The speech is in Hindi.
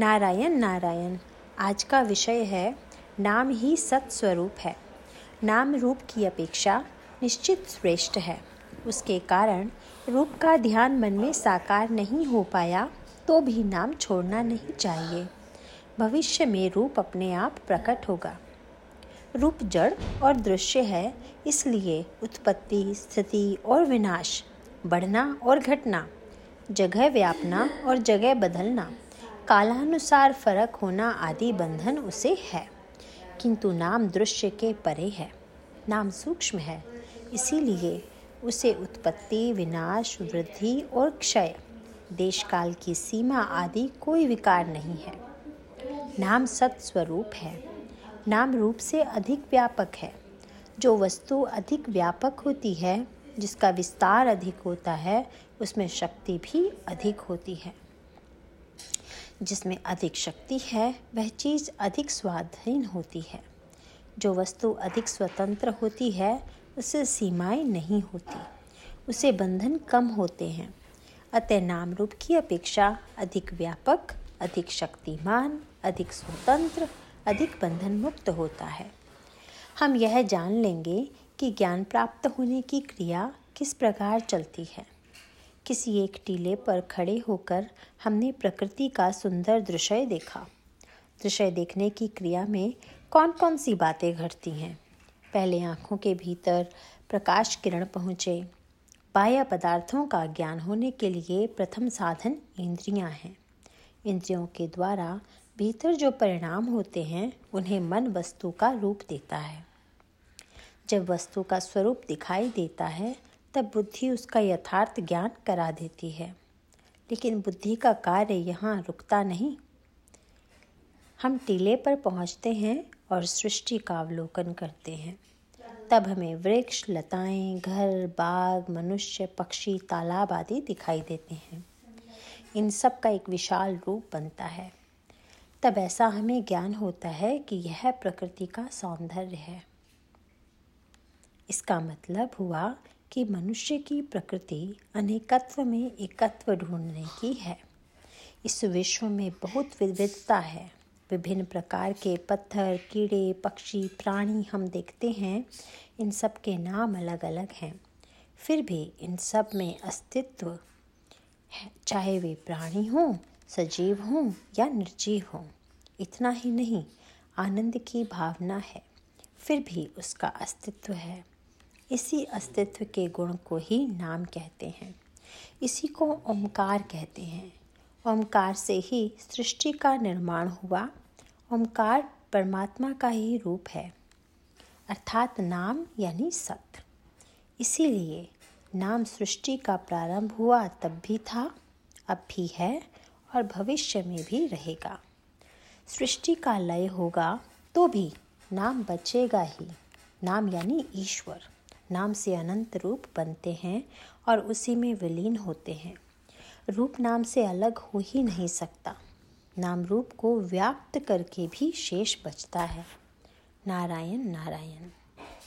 नारायण नारायण, आज का विषय है, नाम ही सत्स्वरूप है। नाम रूप की अपेक्षा निश्चित श्रेष्ठ है। उसके कारण रूप का ध्यान मन में साकार नहीं हो पाया तो भी नाम छोड़ना नहीं चाहिए। भविष्य में रूप अपने आप प्रकट होगा। रूप जड़ और दृश्य है, इसलिए उत्पत्ति, स्थिति और विनाश, बढ़ना और घटना, जगह व्यापना और जगह बदलना। कालानुसार फ़र्क होना आदि बंधन उसे है, किंतु नाम दृश्य के परे है, नाम सूक्ष्म है, इसीलिए उसे उत्पत्ति, विनाश, वृद्धि और क्षय देश काल की सीमा आदि कोई विकार नहीं है। नाम सत्स्वरूप है, नाम रूप से अधिक व्यापक है। जो वस्तु अधिक व्यापक होती है, जिसका विस्तार अधिक होता है, उसमें शक्ति भी अधिक होती है। जिसमें अधिक शक्ति है, वह चीज़ अधिक स्वाधीन होती है। जो वस्तु अधिक स्वतंत्र होती है, उसे सीमाएँ नहीं होती। उसे बंधन कम होते हैं। अतः नाम रूप की अपेक्षा अधिक व्यापक, अधिक शक्तिमान, अधिक स्वतंत्र, अधिक बंधन मुक्त होता है। हम यह जान लेंगे कि ज्ञान प्राप्त होने की क्रिया किस प्रकार चलती है। किसी एक टीले पर खड़े होकर हमने प्रकृति का सुंदर दृश्य देखा। दृश्य देखने की क्रिया में कौन कौन सी बातें घटती हैं? पहले आँखों के भीतर प्रकाश किरण पहुँचे। बाह्य पदार्थों का ज्ञान होने के लिए प्रथम साधन इंद्रियाँ हैं। इंद्रियों के द्वारा भीतर जो परिणाम होते हैं, उन्हें मन वस्तु का रूप देता है। जब वस्तु का स्वरूप दिखाई देता है तब बुद्धि उसका यथार्थ ज्ञान करा देती है। लेकिन बुद्धि का कार्य यहाँ रुकता नहीं। हम टीले पर पहुँचते हैं और सृष्टि का अवलोकन करते हैं। तब हमें वृक्ष, लताएँ, घर, बाग, मनुष्य, पक्षी, तालाब आदि दिखाई देते हैं। इन सब का एक विशाल रूप बनता है। तब ऐसा हमें ज्ञान होता है कि यह प्रकृति का सौंदर्य है। इसका मतलब हुआ कि मनुष्य की प्रकृति अनेकत्व में एकत्व ढूँढने की है। इस विश्व में बहुत विविधता है। विभिन्न प्रकार के पत्थर, कीड़े, पक्षी, प्राणी हम देखते हैं। इन सब के नाम अलग अलग हैं। फिर भी इन सब में अस्तित्व है। चाहे वे प्राणी हों, सजीव हों या निर्जीव हों, इतना ही नहीं, आनंद की भावना है। फिर भी उसका अस्तित्व है। इसी अस्तित्व के गुण को ही नाम कहते हैं। इसी को ओमकार कहते हैं। ओमकार से ही सृष्टि का निर्माण हुआ। ओमकार परमात्मा का ही रूप है। अर्थात नाम यानी सत्य। इसीलिए नाम सृष्टि का प्रारंभ हुआ तब भी था, अब भी है और भविष्य में भी रहेगा। सृष्टि का लय होगा तो भी नाम बचेगा ही। नाम यानी ईश्वर। नाम से अनंत रूप बनते हैं और उसी में विलीन होते हैं। रूप नाम से अलग हो ही नहीं सकता। नाम रूप को व्याप्त करके भी शेष बचता है। नारायण नारायण।